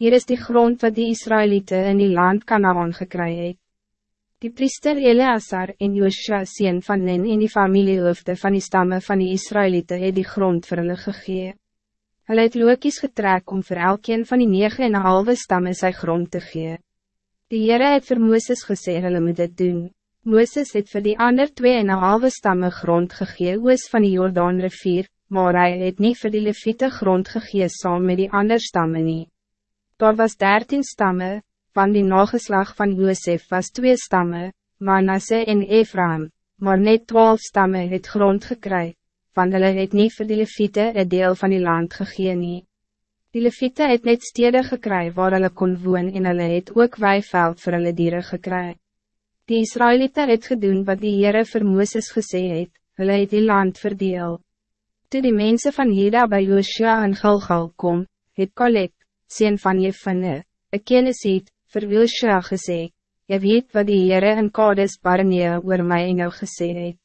Hier is die grond wat die Israëlieten in die land Canaan gekry het. Die priester Eleazar en Joshua sien van Nen en die familiehoofde van die stammen van die Israëlieten het die grond vir hulle gegee. Hulle het lookies getrek om vir elkeen van die negen en halve stammen sy grond te gee. Die Heere het vir Mooses gesê hulle moet dit doen. Mooses het vir die ander twee en halve stammen grond gegee oos van die Jordaan rivier, maar hij het niet vir die leviete grond gegee saam met die ander stammen nie. Daar was dertien stammen, van die nageslag van Josef was twee stammen, Manasse en Ephraim, maar net twaalf stammen het grond gekry, van hulle het nie vir die leviete een deel van die land gegee nie. Die leviete het net stede gekry waar hulle kon woon en hulle het ook weiveld vir hulle dieren gekry. Die Israëlieten het gedoen wat die Heere vir Mooses gesê het, hulle het die land verdeel. Toe die mensen van Jeda bij Joshua en Gilgal kom, het Kaleb, sien van Jefine, een kennis het, vir Joshua gesê, Je weet wat die Heere in Kades Barnea oor my en jou gesê het.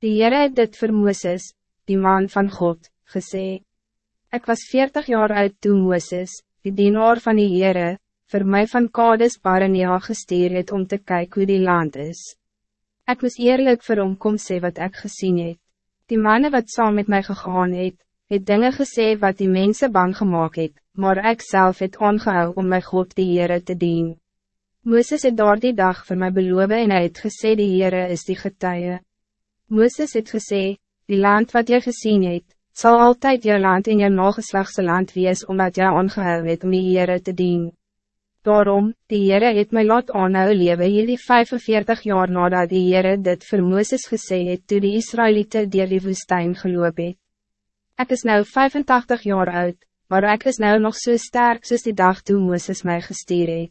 Die Heere het dit vir Mooses, die man van God, gesê. Ik was veertig jaar oud toen Mooses, die dienaar van die Heere, voor mij van Kades Barnea gestuur het om te kijken hoe die land is. Ik was eerlijk vir hom kom sê wat ik gezien het. Die mannen wat saam met mij gegaan het, het dingen gesê wat die mensen bang gemaakt het, maar ik zelf het aangehou om mijn God die Heere te dien. Mooses het daar die dag voor mij beloven en hy het gesê die Heere is die getuie. Mooses het gesê, die land wat jy gezien het, zal altijd je land in je nageslagse land wees omdat jy aangehou het om die Heere te dien. Daarom, die Heere het my laat aanhou lewe hierdie 45 jaar nadat die Heere dit vir Mooses gesê het toe die Israëlieten dier die woestijn geloop het. Ek is nou 85 jaar oud, maar ik is nou nog zo so sterk soos die dag toen Mooses mij gestuur het.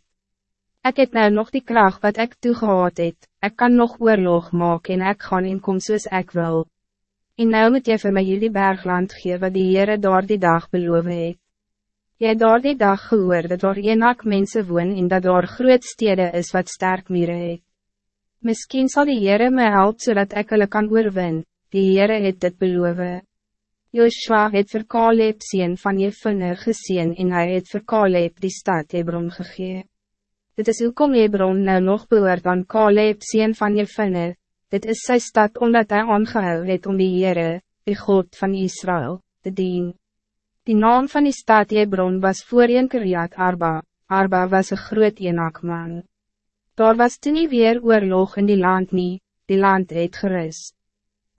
Ek het nou nog die kracht wat ik toegehaad het, ek kan nog oorlog maak en ek gaan inkom soos ek wil. En nou moet jy vir my jullie bergland gee wat die Heere daar die dag beloof het. Jy het daar die dag gehoor dat daar enak mense woon en dat daar groot stede is wat sterk mire het. Misschien zal die Heere my help zodat ik hulle kan oorwin, die Heere het dit beloof. Joshua het vir Caleb sien van Jefune geseen en hij het vir Caleb die stad Hebron gegee. Dit is hoekom Hebron nou nog behoort aan Caleb sien van Jefune, dit is sy stad omdat hij aangehou het om die Heere, die God van Israël, te dien. Die naam van die stad Hebron was voorheen Kiriat Arba, Arba was een groot eenakman. Daar was toen nie weer oorlog in die land nie, die land het gerust.